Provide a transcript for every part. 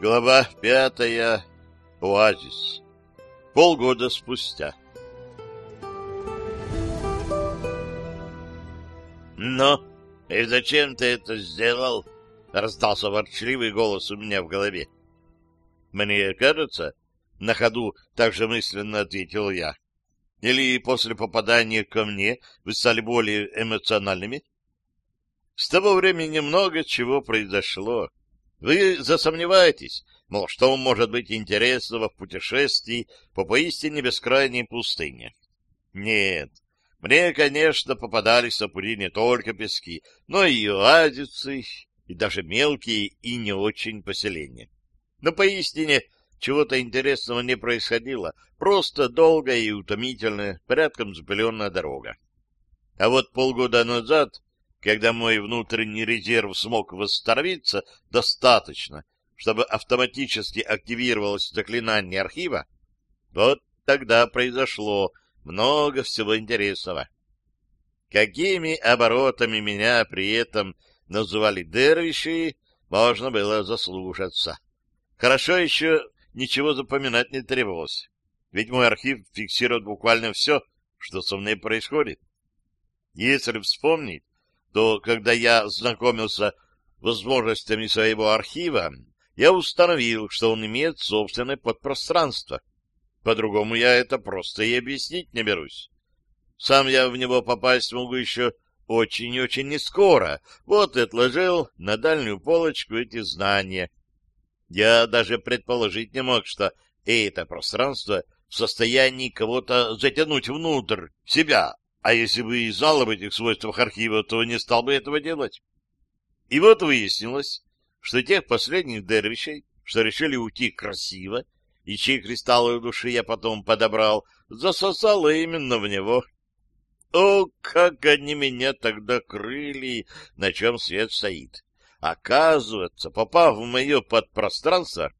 Глава пятая. Оазис. Полгода спустя. «Ну, и зачем ты это сделал?» — раздался ворчливый голос у меня в голове. «Мне кажется...» — на ходу также мысленно ответил я. «Или после попадания ко мне вы стали более эмоциональными?» С того времени много чего произошло. Вы засомневаетесь, мол, что может быть интересного в путешествии по поистине бескрайней пустыне. Нет, мне, конечно, попадались на пути не только пески, но и оазисы, и даже мелкие и не очень поселения. Но поистине чего-то интересного не происходило, просто долгая и утомительная, порядком запыленная дорога. А вот полгода назад когда мой внутренний резерв смог восстановиться достаточно, чтобы автоматически активировалось заклинание архива, вот тогда произошло много всего интересного. Какими оборотами меня при этом называли дервиши, можно было заслушаться. Хорошо еще ничего запоминать не требовалось, ведь мой архив фиксирует буквально все, что со мной происходит. Если вспомнить, то когда я знакомился возможностями своего архива, я установил, что он имеет собственное подпространство. По-другому я это просто и объяснить не берусь. Сам я в него попасть могу еще очень и очень не скоро. Вот и отложил на дальнюю полочку эти знания. Я даже предположить не мог, что это пространство в состоянии кого-то затянуть внутрь себя, а если бы и знал об этих свойствах архива, то не стал бы этого делать. И вот выяснилось, что тех последних дервишей, что решили уйти красиво, и чьи кристаллы души я потом подобрал, засосало именно в него. О, как они меня тогда крыли, на чем свет стоит! Оказывается, попав в мое подпространство,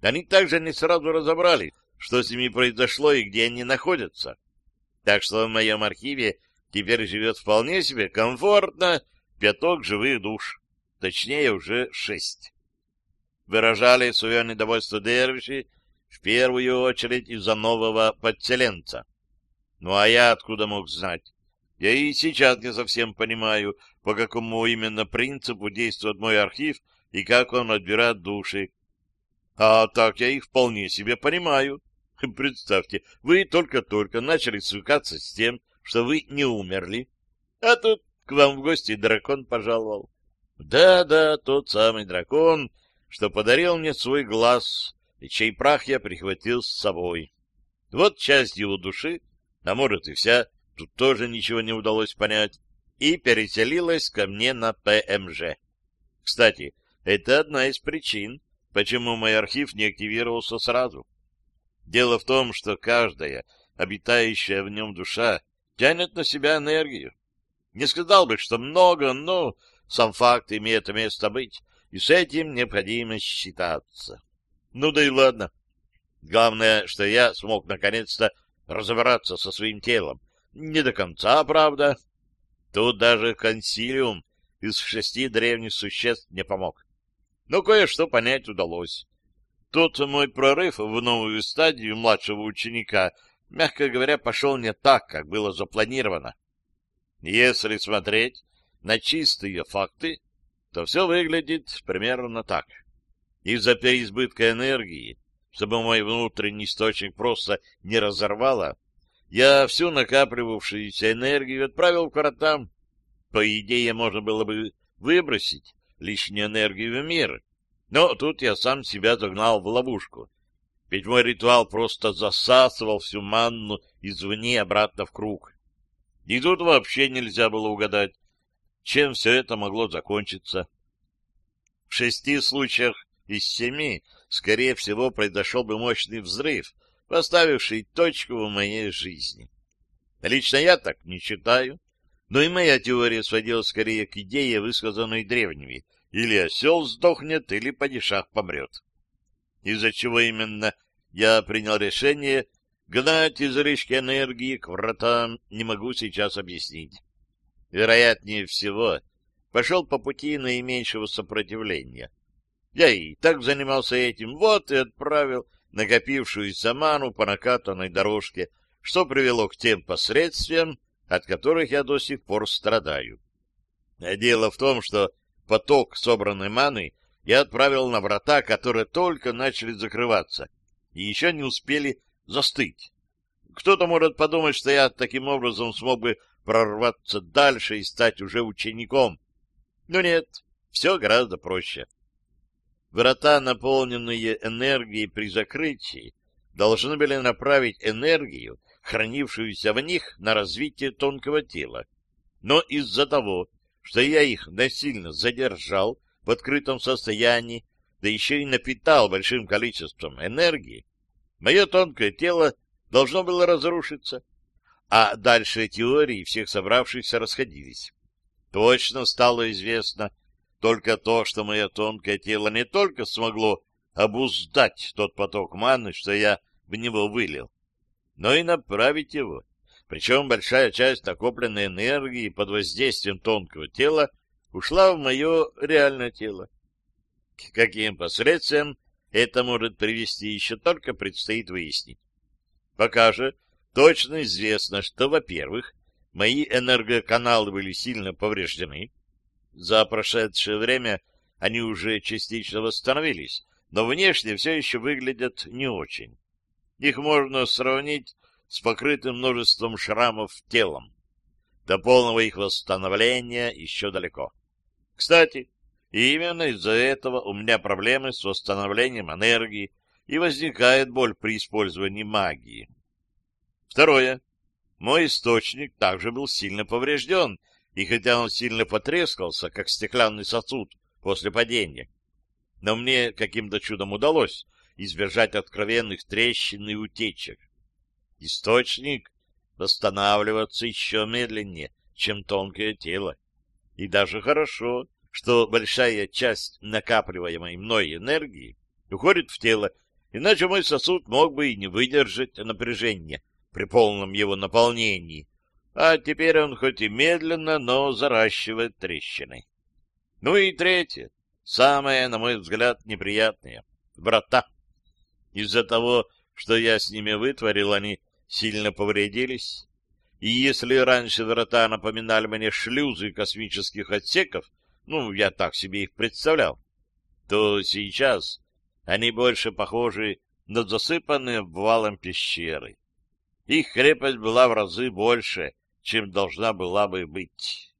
они также не сразу разобрали, что с ними произошло и где они находятся. Так что в моем архиве теперь живет вполне себе комфортно пяток живых душ, точнее уже шесть. Выражали свое недовольство дервиши в первую очередь из-за нового подселенца. Ну а я откуда мог знать? Я и сейчас не совсем понимаю, по какому именно принципу действует мой архив и как он отбирает души. А так я их вполне себе понимаю. Представьте, вы только-только начали свыкаться с тем, что вы не умерли, а тут к вам в гости дракон пожаловал. Да-да, тот самый дракон, что подарил мне свой глаз, и чей прах я прихватил с собой. Вот часть его души, а может и вся, тут тоже ничего не удалось понять, и переселилась ко мне на ПМЖ. Кстати, это одна из причин, почему мой архив не активировался сразу. Дело в том, что каждая обитающая в нем душа тянет на себя энергию. Не сказал бы, что много, но сам факт имеет место быть, и с этим необходимо считаться. Ну да и ладно. Главное, что я смог наконец-то разобраться со своим телом. Не до конца, правда. Тут даже консилиум из шести древних существ не помог. Но кое-что понять удалось. Тот мой прорыв в новую стадию младшего ученика, мягко говоря, пошел не так, как было запланировано. Если смотреть на чистые факты, то все выглядит примерно так. Из-за переизбытка энергии, чтобы мой внутренний источник просто не разорвало, я всю накапливавшуюся энергию отправил к вратам. По идее, можно было бы выбросить лишнюю энергию в мир, но тут я сам себя загнал в ловушку. Ведь мой ритуал просто засасывал всю манну извне обратно в круг. И тут вообще нельзя было угадать, чем все это могло закончиться. В шести случаях из семи, скорее всего, произошел бы мощный взрыв, поставивший точку в моей жизни. Лично я так не считаю, но и моя теория сводилась скорее к идее, высказанной древними, или осел сдохнет, или падишах помрет. Из-за чего именно я принял решение гнать излишки энергии к вратам, не могу сейчас объяснить. Вероятнее всего, пошел по пути наименьшего сопротивления. Я и так занимался этим, вот и отправил накопившуюся ману по накатанной дорожке, что привело к тем последствиям, от которых я до сих пор страдаю. Дело в том, что поток собранной маны я отправил на врата, которые только начали закрываться и еще не успели застыть. Кто-то может подумать, что я таким образом смог бы прорваться дальше и стать уже учеником. Но нет, все гораздо проще. Врата, наполненные энергией при закрытии, должны были направить энергию, хранившуюся в них, на развитие тонкого тела. Но из-за того, что я их насильно задержал в открытом состоянии, да еще и напитал большим количеством энергии, мое тонкое тело должно было разрушиться, а дальше теории всех собравшихся расходились. Точно стало известно, только то, что мое тонкое тело не только смогло обуздать тот поток маны, что я в него вылил, но и направить его. Причем большая часть накопленной энергии под воздействием тонкого тела ушла в мое реальное тело. К каким последствиям это может привести, еще только предстоит выяснить. Пока же точно известно, что, во-первых, мои энергоканалы были сильно повреждены, за прошедшее время они уже частично восстановились, но внешне все еще выглядят не очень. Их можно сравнить с покрытым множеством шрамов телом. До полного их восстановления еще далеко. Кстати, именно из-за этого у меня проблемы с восстановлением энергии и возникает боль при использовании магии. Второе. Мой источник также был сильно поврежден, и хотя он сильно потрескался, как стеклянный сосуд после падения, но мне каким-то чудом удалось избежать откровенных трещин и утечек. Источник восстанавливаться еще медленнее, чем тонкое тело. И даже хорошо, что большая часть накапливаемой мной энергии уходит в тело, иначе мой сосуд мог бы и не выдержать напряжения при полном его наполнении, а теперь он хоть и медленно, но заращивает трещины. Ну и третье, самое, на мой взгляд, неприятное — врата. Из-за того, что я с ними вытворил, они сильно повредились. И если раньше врата напоминали мне шлюзы космических отсеков, ну, я так себе их представлял, то сейчас они больше похожи на засыпанные обвалом пещеры. Их крепость была в разы больше, чем должна была бы быть.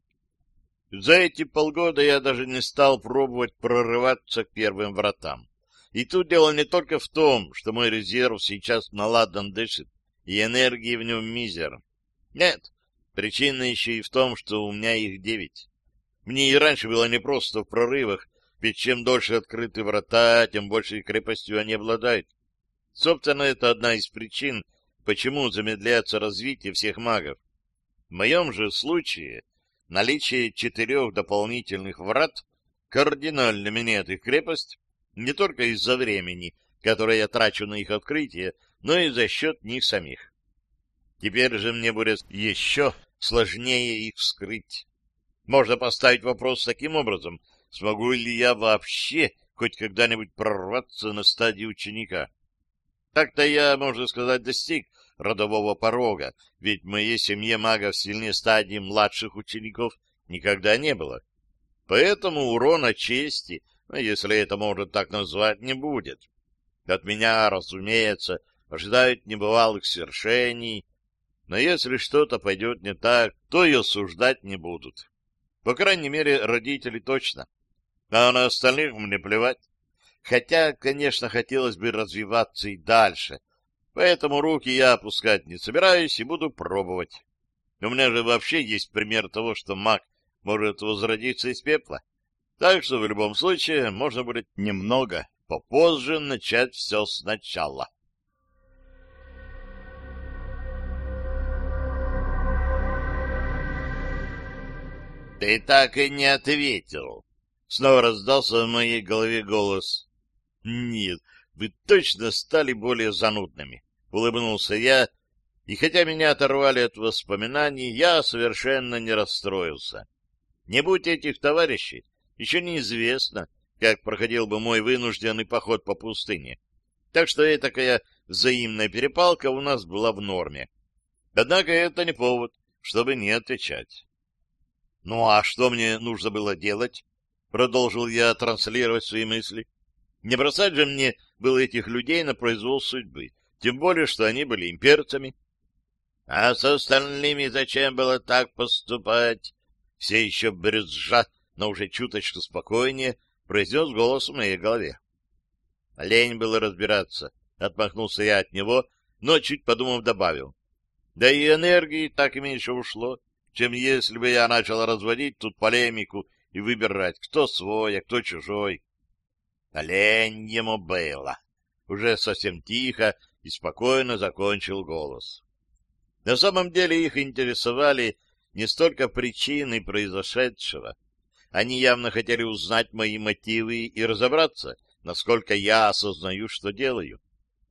За эти полгода я даже не стал пробовать прорываться к первым вратам. И тут дело не только в том, что мой резерв сейчас наладан дышит, и энергии в нем мизер. Нет, причина еще и в том, что у меня их девять. Мне и раньше было непросто в прорывах, ведь чем дольше открыты врата, тем большей крепостью они обладают. Собственно, это одна из причин, почему замедляется развитие всех магов. В моем же случае наличие четырех дополнительных врат кардинально меняет их крепость не только из-за времени, которое я трачу на их открытие, но и за счет них самих. Теперь же мне будет еще сложнее их вскрыть. Можно поставить вопрос таким образом, смогу ли я вообще хоть когда-нибудь прорваться на стадию ученика. Так-то я, можно сказать, достиг родового порога, ведь в моей семье магов сильнее стадии младших учеников никогда не было. Поэтому урона чести, если это можно так назвать, не будет. От меня, разумеется, ожидают небывалых свершений, но если что-то пойдет не так, то и осуждать не будут. По крайней мере, родители точно. А на остальных мне плевать. Хотя, конечно, хотелось бы развиваться и дальше — Поэтому руки я опускать не собираюсь и буду пробовать. У меня же вообще есть пример того, что маг может возродиться из пепла. Так что в любом случае можно будет немного попозже начать все сначала. «Ты так и не ответил!» Снова раздался в моей голове голос. «Нет, вы точно стали более занудными улыбнулся я, и хотя меня оторвали от воспоминаний, я совершенно не расстроился. Не будь этих товарищей, еще неизвестно, как проходил бы мой вынужденный поход по пустыне. Так что и такая взаимная перепалка у нас была в норме. Однако это не повод, чтобы не отвечать. «Ну а что мне нужно было делать?» — продолжил я транслировать свои мысли. «Не бросать же мне было этих людей на произвол судьбы, тем более, что они были имперцами». «А с остальными зачем было так поступать?» Все еще брюзжа, но уже чуточку спокойнее, произнес голос в моей голове. Лень было разбираться. Отмахнулся я от него, но, чуть подумав, добавил. Да и энергии так и меньше ушло, чем если бы я начал разводить тут полемику и выбирать, кто свой, а кто чужой. Лень ему было. Уже совсем тихо и спокойно закончил голос. На самом деле их интересовали не столько причины произошедшего. Они явно хотели узнать мои мотивы и разобраться, насколько я осознаю, что делаю.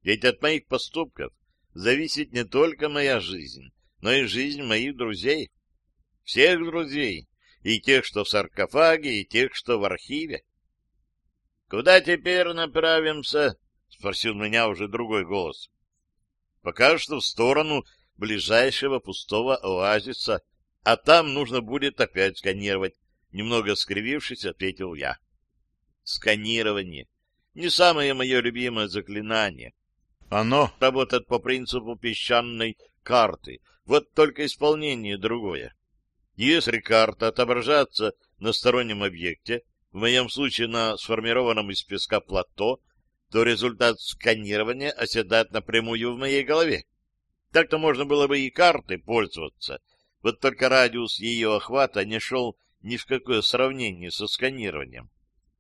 Ведь от моих поступков зависит не только моя жизнь, но и жизнь моих друзей. Всех друзей, и тех, что в саркофаге, и тех, что в архиве. — Куда теперь направимся? — спросил меня уже другой голос. — Пока что в сторону ближайшего пустого оазиса, а там нужно будет опять сканировать. Немного скривившись, ответил я. Сканирование. Не самое мое любимое заклинание. Оно работает по принципу песчаной карты, вот только исполнение другое. Если карта отображается на стороннем объекте, в моем случае на сформированном из песка плато, то результат сканирования оседает напрямую в моей голове. Так-то можно было бы и картой пользоваться, вот только радиус ее охвата не шел ни в какое сравнение со сканированием.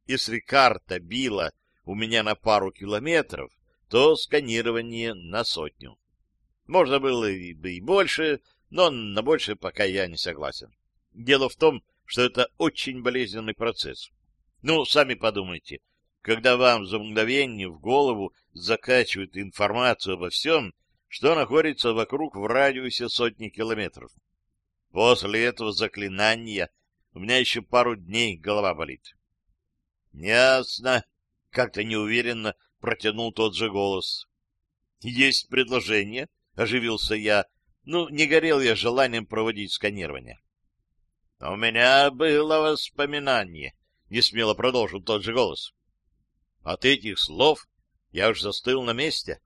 Если карта била у меня на пару километров, то сканирование на сотню. Можно было и, и больше, но на больше пока я не согласен. Дело в том, что это очень болезненный процесс. Ну, сами подумайте, когда вам за мгновение в голову закачивают информацию обо всем, что находится вокруг в радиусе сотни километров. После этого заклинания у меня еще пару дней голова болит. — Ясно, — как-то неуверенно протянул тот же голос. — Есть предложение, — оживился я. Ну, не горел я желанием проводить сканирование. — У меня было воспоминание, — несмело продолжил тот же голос. От этих слов я уж застыл на месте.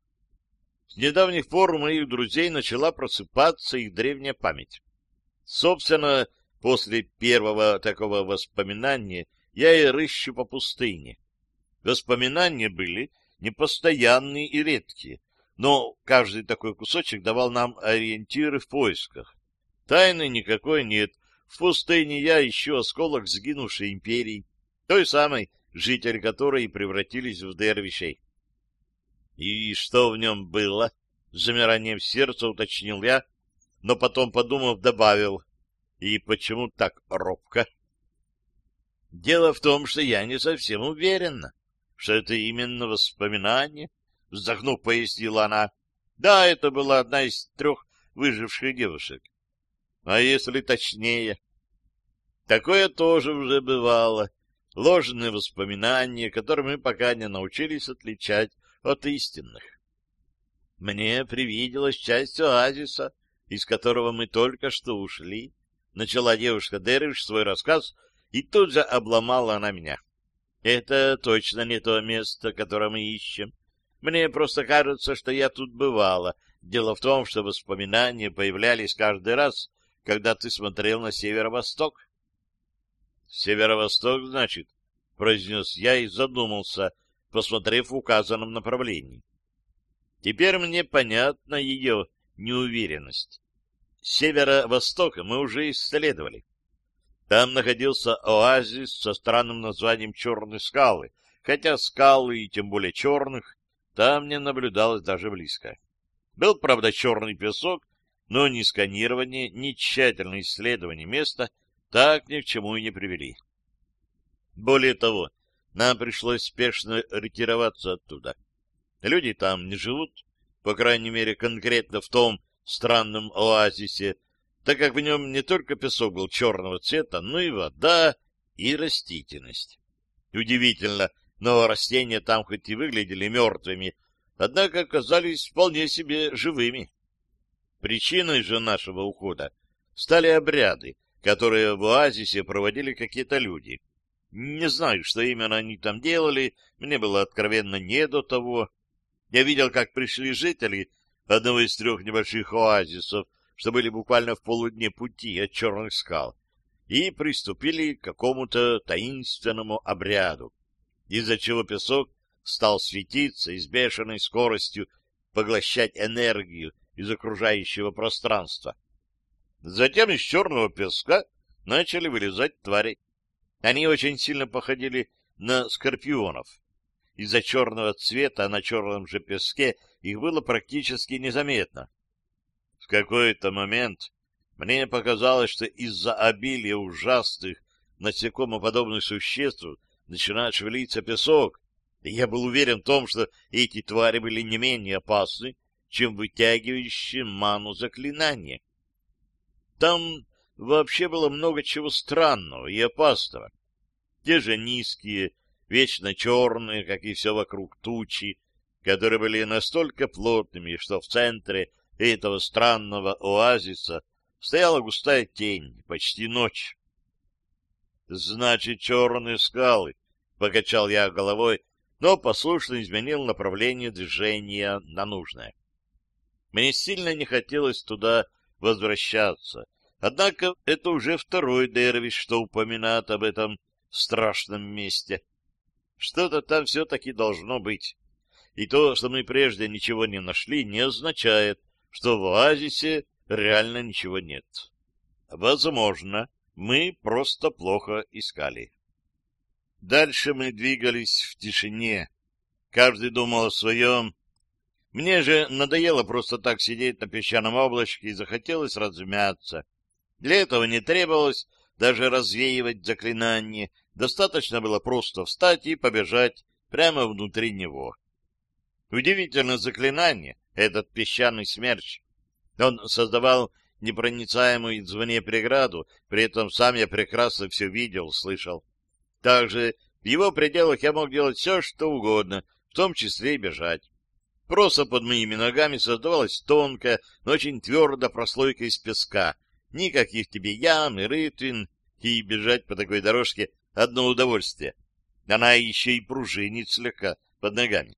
С недавних пор у моих друзей начала просыпаться их древняя память. Собственно, после первого такого воспоминания я и рыщу по пустыне. Воспоминания были непостоянные и редкие, но каждый такой кусочек давал нам ориентиры в поисках. Тайны никакой нет. В пустыне я ищу осколок сгинувшей империи, той самой, жители которой превратились в дервишей. И что в нем было? С замиранием сердца уточнил я, но потом, подумав, добавил. И почему так робко? Дело в том, что я не совсем уверена, что это именно воспоминание, вздохнув, пояснила она. Да, это была одна из трех выживших девушек. А если точнее? Такое тоже уже бывало. Ложные воспоминания, которые мы пока не научились отличать от истинных. Мне привиделась часть оазиса, из которого мы только что ушли. Начала девушка Дервиш свой рассказ, и тут же обломала она меня. Это точно не то место, которое мы ищем. Мне просто кажется, что я тут бывала. Дело в том, что воспоминания появлялись каждый раз, когда ты смотрел на северо-восток. «Северо-восток, значит?» — произнес я и задумался, посмотрев в указанном направлении. Теперь мне понятна ее неуверенность. Северо-востока мы уже исследовали. Там находился оазис со странным названием Черной скалы, хотя скалы, и тем более черных, там не наблюдалось даже близко. Был, правда, черный песок, но ни сканирование, ни тщательное исследование места так ни к чему и не привели. Более того, нам пришлось спешно ретироваться оттуда. Люди там не живут, по крайней мере, конкретно в том странном оазисе, так как в нем не только песок был черного цвета, но и вода и растительность. Удивительно, но растения там хоть и выглядели мертвыми, однако оказались вполне себе живыми. Причиной же нашего ухода стали обряды, которые в оазисе проводили какие-то люди. Не знаю, что именно они там делали, мне было откровенно не до того. Я видел, как пришли жители одного из трех небольших оазисов, что были буквально в полудне пути от черных скал, и приступили к какому-то таинственному обряду, из-за чего песок стал светиться и с бешеной скоростью поглощать энергию из окружающего пространства. Затем из черного песка начали вылезать твари. Они очень сильно походили на скорпионов. Из-за черного цвета на черном же песке их было практически незаметно. В какой-то момент мне показалось, что из-за обилия ужасных насекомоподобных существ начинает шевелиться песок, и я был уверен в том, что эти твари были не менее опасны, чем вытягивающие ману заклинания. Там вообще было много чего странного и опасного. Те же низкие, вечно черные, как и все вокруг, тучи, которые были настолько плотными, что в центре этого странного оазиса стояла густая тень, почти ночь. — Значит, черные скалы, — покачал я головой, но послушно изменил направление движения на нужное. Мне сильно не хотелось туда возвращаться, однако это уже второй Дервиш, что упоминает об этом страшном месте. Что-то там все-таки должно быть. И то, что мы прежде ничего не нашли, не означает, что в оазисе реально ничего нет. Возможно, мы просто плохо искали. Дальше мы двигались в тишине. Каждый думал о своем. Мне же надоело просто так сидеть на песчаном облачке и захотелось размяться. Для этого не требовалось даже развеивать заклинание. Достаточно было просто встать и побежать прямо внутри него. Удивительное заклинание, этот песчаный смерч. Он создавал непроницаемую извне преграду, при этом сам я прекрасно все видел, слышал. Также в его пределах я мог делать все, что угодно, в том числе и бежать. Просто под моими ногами создавалась тонкая, но очень твердая прослойка из песка. Никаких тебе ям и рытвин, и бежать по такой дорожке — одно удовольствие. Она еще и пружинит слегка под ногами.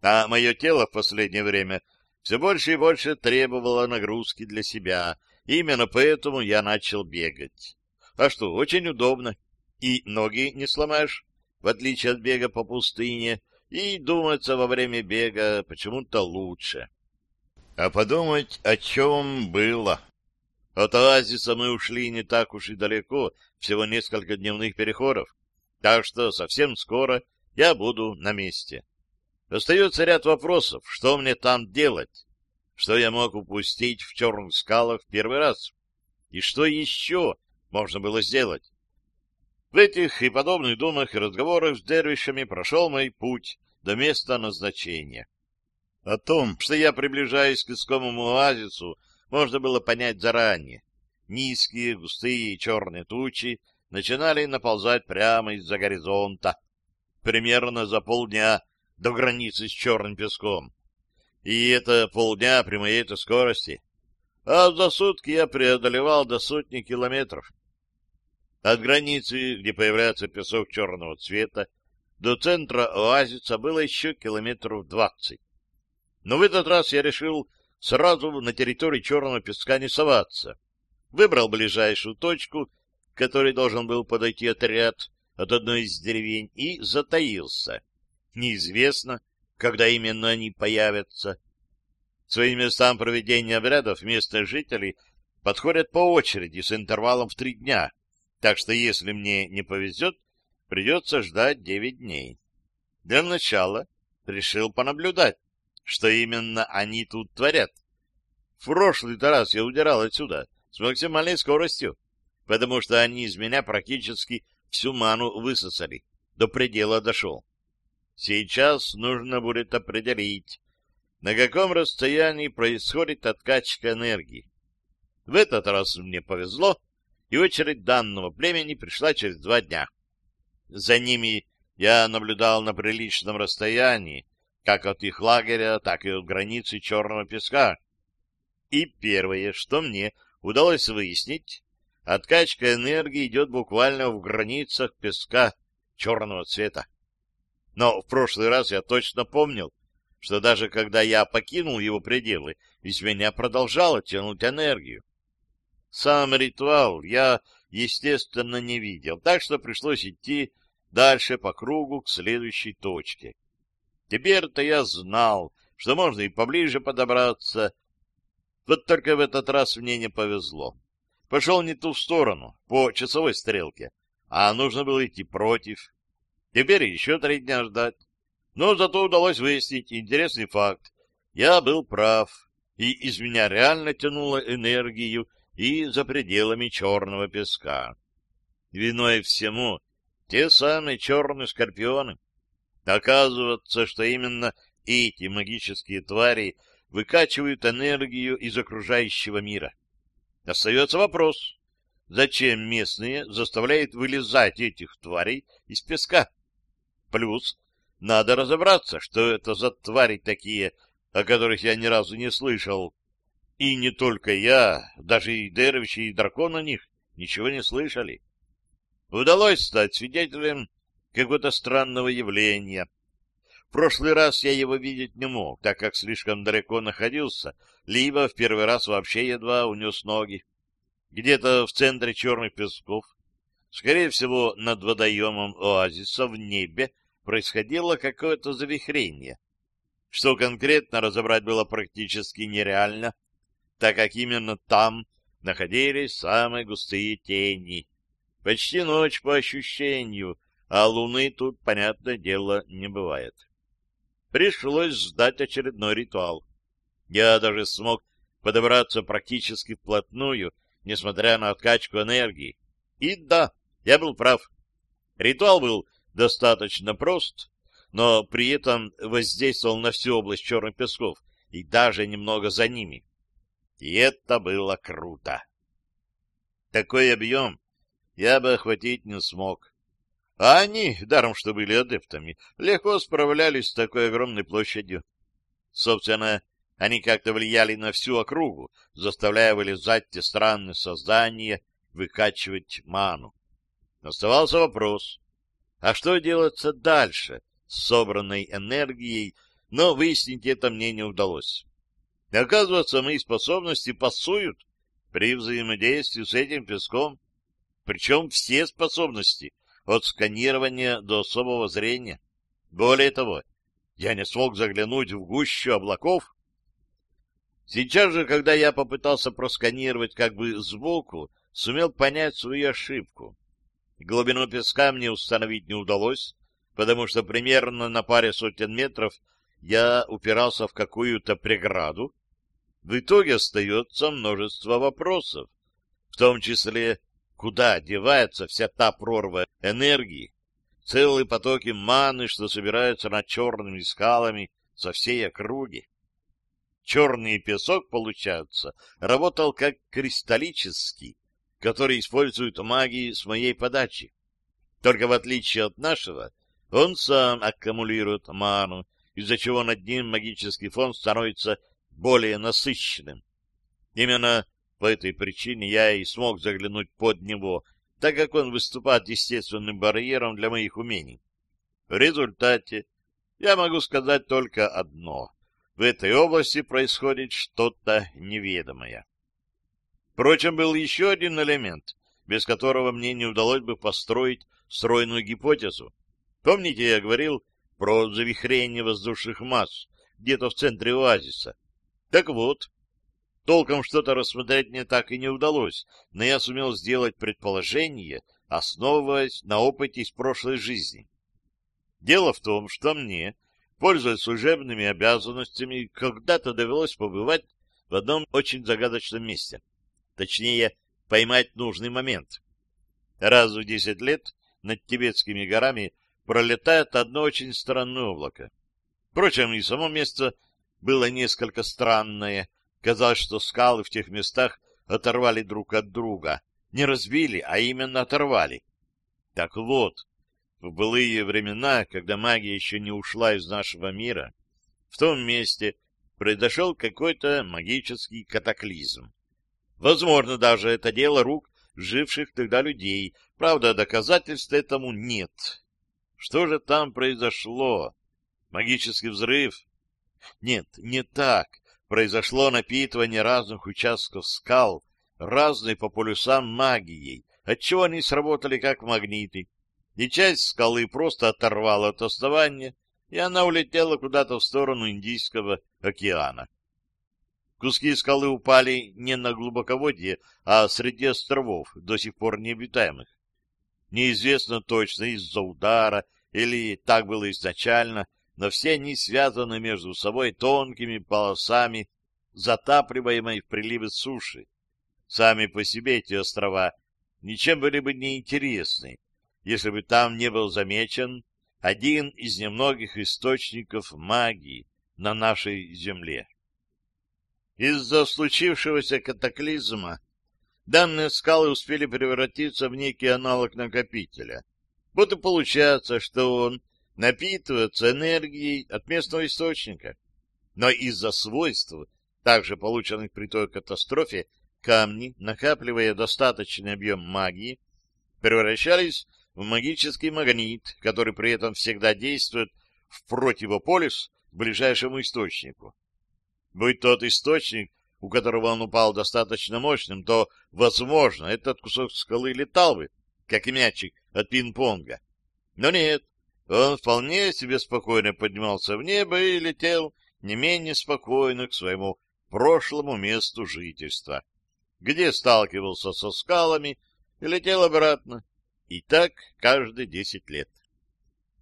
А мое тело в последнее время все больше и больше требовало нагрузки для себя. Именно поэтому я начал бегать. А что, очень удобно и ноги не сломаешь, в отличие от бега по пустыне, и думается во время бега почему-то лучше. А подумать, о чем было. От оазиса мы ушли не так уж и далеко, всего несколько дневных переходов, так что совсем скоро я буду на месте. Остается ряд вопросов, что мне там делать, что я мог упустить в черных скалах первый раз, и что еще можно было сделать. В этих и подобных думах и разговорах с дервишами прошел мой путь до места назначения. О том, что я приближаюсь к искомому оазису, можно было понять заранее. Низкие, густые черные тучи начинали наползать прямо из-за горизонта, примерно за полдня до границы с черным песком. И это полдня при моей-то скорости. А за сутки я преодолевал до сотни километров. От границы, где появляется песок черного цвета, до центра оазиса было еще километров двадцать. Но в этот раз я решил сразу на территории черного песка не соваться. Выбрал ближайшую точку, к которой должен был подойти отряд от одной из деревень, и затаился. Неизвестно, когда именно они появятся. Своим местам проведения обрядов местные жители подходят по очереди с интервалом в три дня — так что если мне не повезет, придется ждать девять дней. Для начала решил понаблюдать, что именно они тут творят. В прошлый раз я удирал отсюда с максимальной скоростью, потому что они из меня практически всю ману высосали, до предела дошел. Сейчас нужно будет определить, на каком расстоянии происходит откачка энергии. В этот раз мне повезло, и очередь данного племени пришла через два дня. За ними я наблюдал на приличном расстоянии, как от их лагеря, так и от границы черного песка. И первое, что мне удалось выяснить, откачка энергии идет буквально в границах песка черного цвета. Но в прошлый раз я точно помнил, что даже когда я покинул его пределы, из меня продолжало тянуть энергию. Сам ритуал я, естественно, не видел, так что пришлось идти дальше по кругу к следующей точке. Теперь-то я знал, что можно и поближе подобраться. Вот только в этот раз мне не повезло. Пошел не ту сторону, по часовой стрелке, а нужно было идти против. Теперь еще три дня ждать. Но зато удалось выяснить интересный факт. Я был прав, и из меня реально тянуло энергию и за пределами черного песка. Виной всему те самые черные скорпионы. Оказывается, что именно эти магические твари выкачивают энергию из окружающего мира. Остается вопрос, зачем местные заставляют вылезать этих тварей из песка? Плюс надо разобраться, что это за твари такие, о которых я ни разу не слышал. И не только я, даже и Деровичи, и дракон о них ничего не слышали. Удалось стать свидетелем какого-то странного явления. В прошлый раз я его видеть не мог, так как слишком далеко находился, либо в первый раз вообще едва унес ноги. Где-то в центре черных песков, скорее всего, над водоемом оазиса в небе, происходило какое-то завихрение. Что конкретно разобрать было практически нереально, так как именно там находились самые густые тени. Почти ночь по ощущению, а луны тут, понятное дело, не бывает. Пришлось ждать очередной ритуал. Я даже смог подобраться практически вплотную, несмотря на откачку энергии. И да, я был прав. Ритуал был достаточно прост, но при этом воздействовал на всю область черных песков и даже немного за ними. И это было круто. Такой объем я бы охватить не смог. А они, даром что были адептами, легко справлялись с такой огромной площадью. Собственно, они как-то влияли на всю округу, заставляя вылезать те странные создания, выкачивать ману. Оставался вопрос, а что делаться дальше с собранной энергией, но выяснить это мне не удалось. Оказывается, мои способности пасуют при взаимодействии с этим песком, причем все способности, от сканирования до особого зрения. Более того, я не смог заглянуть в гущу облаков. Сейчас же, когда я попытался просканировать как бы сбоку, сумел понять свою ошибку. Глубину песка мне установить не удалось, потому что примерно на паре сотен метров я упирался в какую-то преграду. В итоге остается множество вопросов, в том числе, куда девается вся та прорва энергии, целые потоки маны, что собираются над черными скалами со всей округи. Черный песок, получается, работал как кристаллический, который использует магии с моей подачи. Только в отличие от нашего, он сам аккумулирует ману, из-за чего над ним магический фон становится более насыщенным. Именно по этой причине я и смог заглянуть под него, так как он выступает естественным барьером для моих умений. В результате я могу сказать только одно. В этой области происходит что-то неведомое. Впрочем, был еще один элемент, без которого мне не удалось бы построить стройную гипотезу. Помните, я говорил про завихрение воздушных масс где-то в центре оазиса? Так вот, толком что-то рассмотреть мне так и не удалось, но я сумел сделать предположение, основываясь на опыте из прошлой жизни. Дело в том, что мне, пользуясь служебными обязанностями, когда-то довелось побывать в одном очень загадочном месте. Точнее, поймать нужный момент. Раз в десять лет над тибетскими горами пролетает одно очень странное облако. Впрочем, и само место было несколько странное. Казалось, что скалы в тех местах оторвали друг от друга. Не разбили, а именно оторвали. Так вот, в былые времена, когда магия еще не ушла из нашего мира, в том месте произошел какой-то магический катаклизм. Возможно, даже это дело рук живших тогда людей. Правда, доказательств этому нет. Что же там произошло? Магический взрыв? Нет, не так. Произошло напитывание разных участков скал, разной по полюсам магией, отчего они сработали как магниты. И часть скалы просто оторвала от основания, и она улетела куда-то в сторону Индийского океана. Куски скалы упали не на глубоководье, а среди островов, до сих пор необитаемых. Неизвестно точно из-за удара или так было изначально, но все они связаны между собой тонкими полосами, затапливаемой в приливы суши. Сами по себе эти острова ничем были бы не интересны, если бы там не был замечен один из немногих источников магии на нашей земле. Из-за случившегося катаклизма данные скалы успели превратиться в некий аналог накопителя. Вот и получается, что он напитывается энергией от местного источника. Но из-за свойств, также полученных при той катастрофе, камни, накапливая достаточный объем магии, превращались в магический магнит, который при этом всегда действует в противополюс к ближайшему источнику. Будь тот источник, у которого он упал достаточно мощным, то, возможно, этот кусок скалы летал бы, как и мячик от пинг-понга. Но нет, он вполне себе спокойно поднимался в небо и летел не менее спокойно к своему прошлому месту жительства, где сталкивался со скалами и летел обратно, и так каждые десять лет.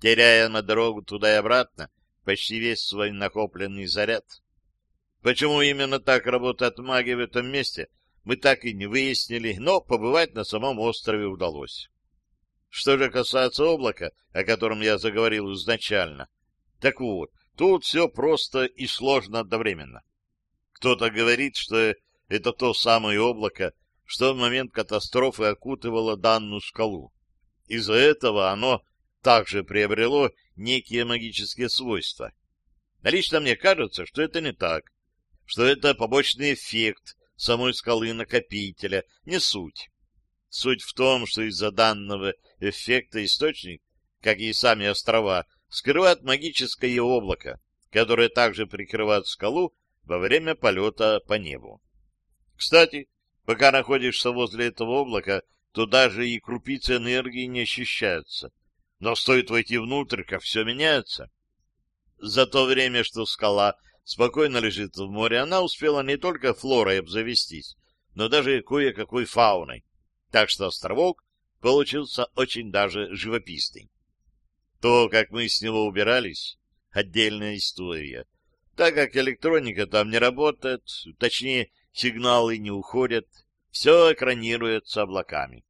Теряя на дорогу туда и обратно почти весь свой накопленный заряд. Почему именно так работает магия в этом месте, мы так и не выяснили, но побывать на самом острове удалось. Что же касается облака, о котором я заговорил изначально, так вот, тут все просто и сложно одновременно. Кто-то говорит, что это то самое облако, что в момент катастрофы окутывало данную скалу. Из-за этого оно также приобрело некие магические свойства. А лично мне кажется, что это не так что это побочный эффект самой скалы-накопителя, не суть. Суть в том, что из-за данного эффекта источник, как и сами острова, скрывает магическое облако, которое также прикрывает скалу во время полета по небу. Кстати, пока находишься возле этого облака, то даже и крупицы энергии не ощущаются. Но стоит войти внутрь, как все меняется. За то время, что скала спокойно лежит в море, она успела не только флорой обзавестись, но даже кое-какой фауной. Так что островок получился очень даже живописный. То, как мы с него убирались, отдельная история. Так как электроника там не работает, точнее, сигналы не уходят, все экранируется облаками.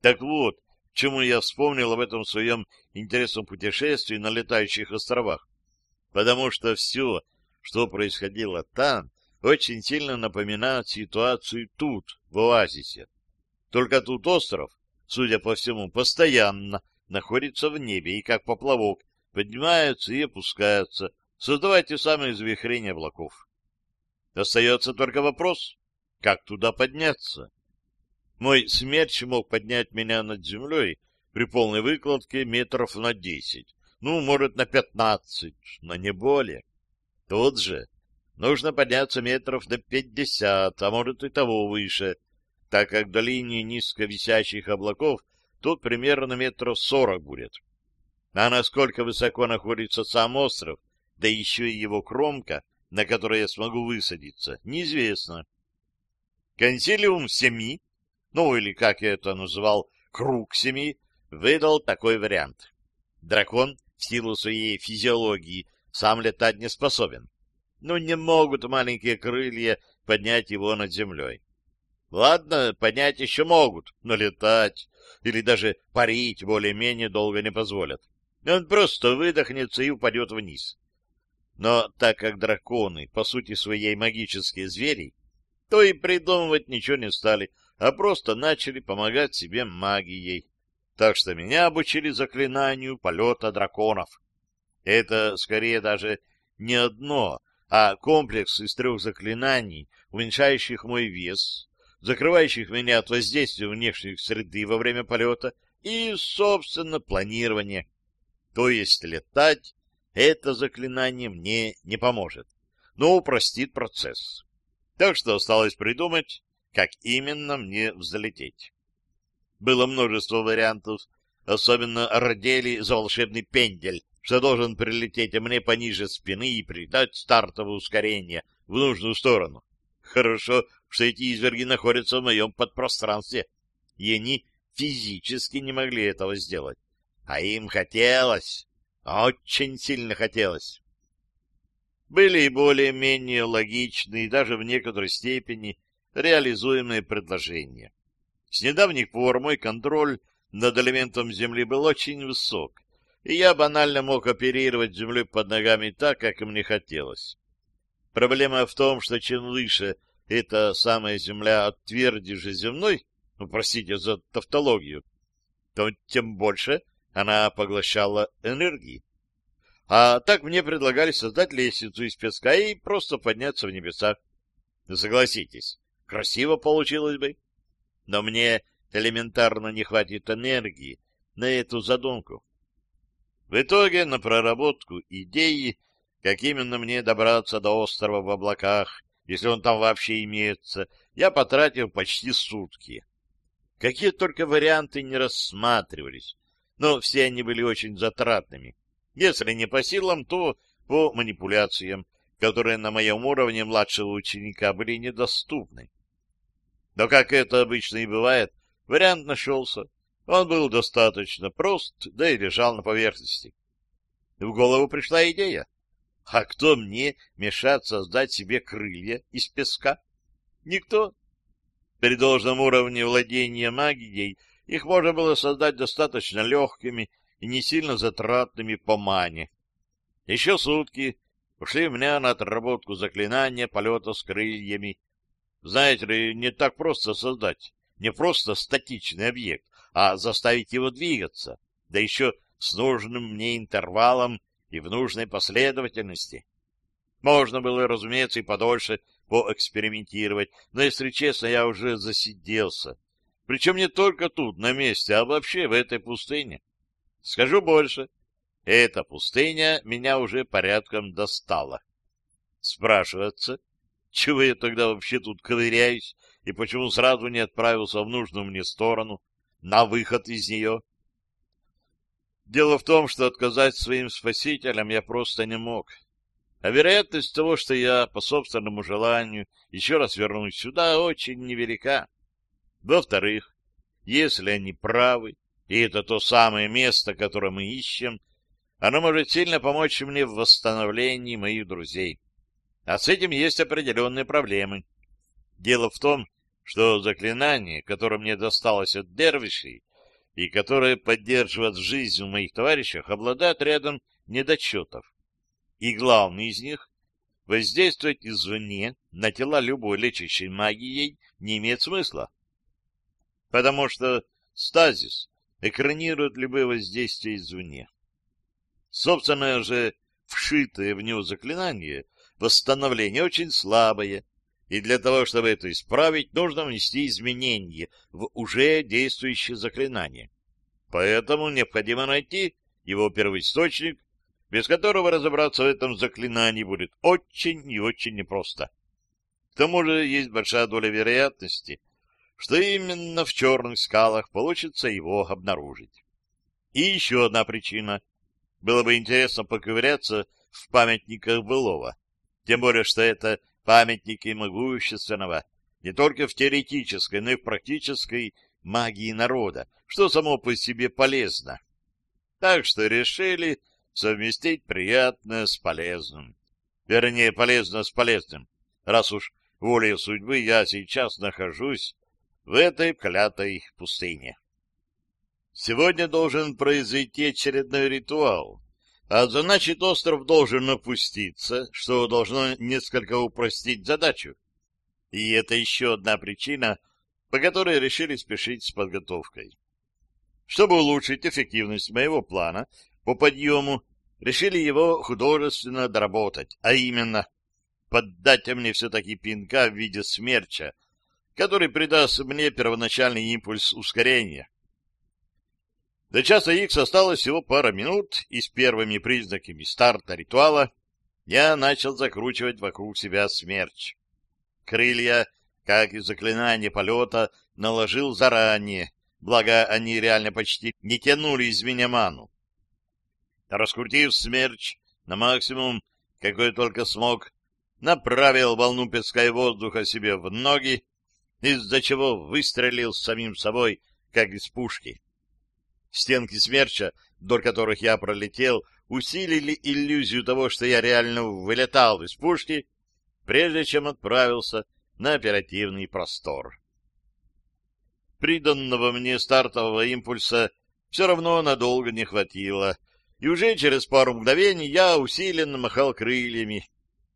Так вот, чему я вспомнил об этом своем интересном путешествии на летающих островах. Потому что все что происходило там, очень сильно напоминает ситуацию тут, в оазисе. Только тут остров, судя по всему, постоянно находится в небе и как поплавок поднимается и опускается, создавая те самые завихрения облаков. Остается только вопрос, как туда подняться. Мой смерч мог поднять меня над землей при полной выкладке метров на десять, ну, может, на пятнадцать, но не более. Тут же нужно подняться метров до пятьдесят, а может и того выше, так как до линии низко висящих облаков тут примерно метров сорок будет. А насколько высоко находится сам остров, да еще и его кромка, на которой я смогу высадиться, неизвестно. Консилиум семи, ну или, как я это называл, круг семи, выдал такой вариант. Дракон, в силу своей физиологии, сам летать не способен. Но не могут маленькие крылья поднять его над землей. Ладно, поднять еще могут, но летать или даже парить более-менее долго не позволят. Он просто выдохнется и упадет вниз. Но так как драконы, по сути своей магические звери, то и придумывать ничего не стали, а просто начали помогать себе магией. так что меня обучили заклинанию полета драконов. Это скорее даже не одно, а комплекс из трех заклинаний, уменьшающих мой вес, закрывающих меня от воздействия внешней среды во время полета и, собственно, планирования. То есть летать это заклинание мне не поможет, но упростит процесс. Так что осталось придумать, как именно мне взлететь. Было множество вариантов, особенно родили за волшебный пендель, что должен прилететь мне пониже спины и придать стартовое ускорение в нужную сторону. Хорошо, что эти изверги находятся в моем подпространстве, и они физически не могли этого сделать. А им хотелось, очень сильно хотелось. Были и более-менее логичные, даже в некоторой степени реализуемые предложения. С недавних пор мой контроль над элементом Земли был очень высок, и я банально мог оперировать землей под ногами так, как мне хотелось. Проблема в том, что чем выше эта самая Земля от тверди же земной, ну, простите за тавтологию, то тем больше она поглощала энергии. А так мне предлагали создать лестницу из песка и просто подняться в небеса. Согласитесь, красиво получилось бы. Но мне элементарно не хватит энергии на эту задумку. В итоге на проработку идеи, как именно мне добраться до острова в облаках, если он там вообще имеется, я потратил почти сутки. Какие только варианты не рассматривались, но все они были очень затратными. Если не по силам, то по манипуляциям, которые на моем уровне младшего ученика были недоступны. Но, как это обычно и бывает, вариант нашелся. Он был достаточно прост, да и лежал на поверхности. В голову пришла идея. А кто мне мешает создать себе крылья из песка? Никто. При должном уровне владения магией их можно было создать достаточно легкими и не сильно затратными по мане. Еще сутки ушли у меня на отработку заклинания полета с крыльями, знаете ли, не так просто создать не просто статичный объект, а заставить его двигаться, да еще с нужным мне интервалом и в нужной последовательности. Можно было, разумеется, и подольше поэкспериментировать, но, если честно, я уже засиделся. Причем не только тут, на месте, а вообще в этой пустыне. Скажу больше, эта пустыня меня уже порядком достала. Спрашивается, чего я тогда вообще тут ковыряюсь, и почему сразу не отправился в нужную мне сторону, на выход из нее? Дело в том, что отказать своим спасителям я просто не мог. А вероятность того, что я по собственному желанию еще раз вернусь сюда, очень невелика. Во-вторых, если они правы, и это то самое место, которое мы ищем, оно может сильно помочь мне в восстановлении моих друзей. А с этим есть определенные проблемы. Дело в том, что заклинание, которое мне досталось от дервишей, и которое поддерживает жизнь в моих товарищах, обладает рядом недочетов. И главный из них — воздействовать извне на тела любой лечащей магией не имеет смысла. Потому что стазис экранирует любые воздействия извне. Собственное же вшитое в него заклинание — восстановление очень слабое, и для того, чтобы это исправить, нужно внести изменения в уже действующее заклинание. Поэтому необходимо найти его первоисточник, без которого разобраться в этом заклинании будет очень и очень непросто. К тому же есть большая доля вероятности, что именно в черных скалах получится его обнаружить. И еще одна причина. Было бы интересно поковыряться в памятниках былого. Тем более, что это памятники могущественного не только в теоретической, но и в практической магии народа, что само по себе полезно. Так что решили совместить приятное с полезным. Вернее, полезно с полезным, раз уж волей судьбы я сейчас нахожусь в этой клятой пустыне. Сегодня должен произойти очередной ритуал, а значит, остров должен опуститься, что должно несколько упростить задачу. И это еще одна причина, по которой решили спешить с подготовкой. Чтобы улучшить эффективность моего плана по подъему, решили его художественно доработать, а именно поддать мне все-таки пинка в виде смерча, который придаст мне первоначальный импульс ускорения. До часа Х осталось всего пара минут, и с первыми признаками старта ритуала я начал закручивать вокруг себя смерч. Крылья, как и заклинание полета, наложил заранее, благо они реально почти не тянули из меня ману. Раскрутив смерч на максимум, какой только смог, направил волну песка и воздуха себе в ноги, из-за чего выстрелил самим собой, как из пушки. Стенки смерча, вдоль которых я пролетел, усилили иллюзию того, что я реально вылетал из пушки, прежде чем отправился на оперативный простор. Приданного мне стартового импульса все равно надолго не хватило, и уже через пару мгновений я усиленно махал крыльями,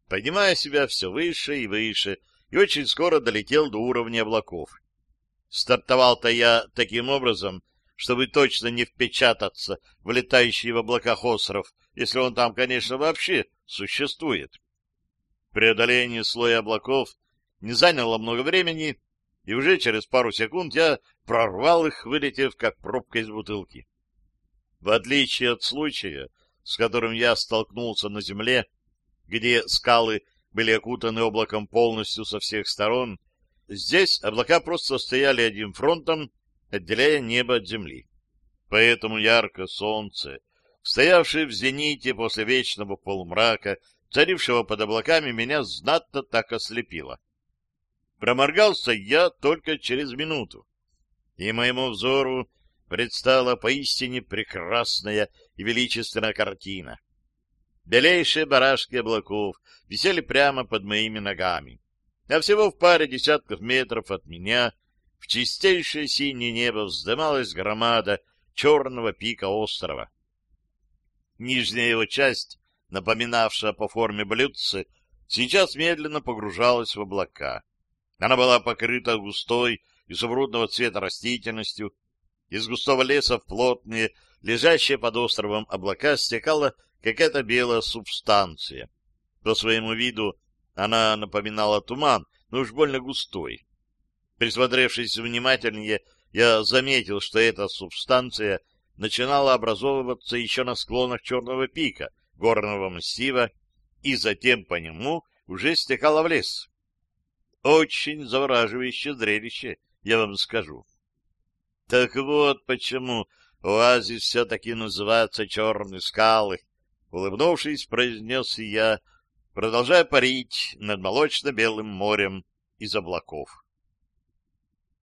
поднимая себя все выше и выше, и очень скоро долетел до уровня облаков. Стартовал-то я таким образом, чтобы точно не впечататься в летающий в облаках остров, если он там, конечно, вообще существует. Преодоление слоя облаков не заняло много времени, и уже через пару секунд я прорвал их, вылетев как пробка из бутылки. В отличие от случая, с которым я столкнулся на земле, где скалы были окутаны облаком полностью со всех сторон, здесь облака просто стояли одним фронтом, отделяя небо от земли. Поэтому ярко солнце, стоявшее в зените после вечного полумрака, царившего под облаками, меня знатно так ослепило. Проморгался я только через минуту, и моему взору предстала поистине прекрасная и величественная картина. Белейшие барашки облаков висели прямо под моими ногами, а всего в паре десятков метров от меня в чистейшее синее небо вздымалась громада черного пика острова. Нижняя его часть, напоминавшая по форме блюдце, сейчас медленно погружалась в облака. Она была покрыта густой изумрудного цвета растительностью. Из густого леса в плотные, лежащие под островом облака стекала какая-то белая субстанция. По своему виду она напоминала туман, но уж больно густой. Присмотревшись внимательнее, я заметил, что эта субстанция начинала образовываться еще на склонах Черного пика, горного массива, и затем по нему уже стекала в лес. Очень завораживающее зрелище, я вам скажу. Так вот почему оазис все-таки называется Черные скалы, улыбнувшись, произнес я, продолжая парить над молочно-белым морем из облаков.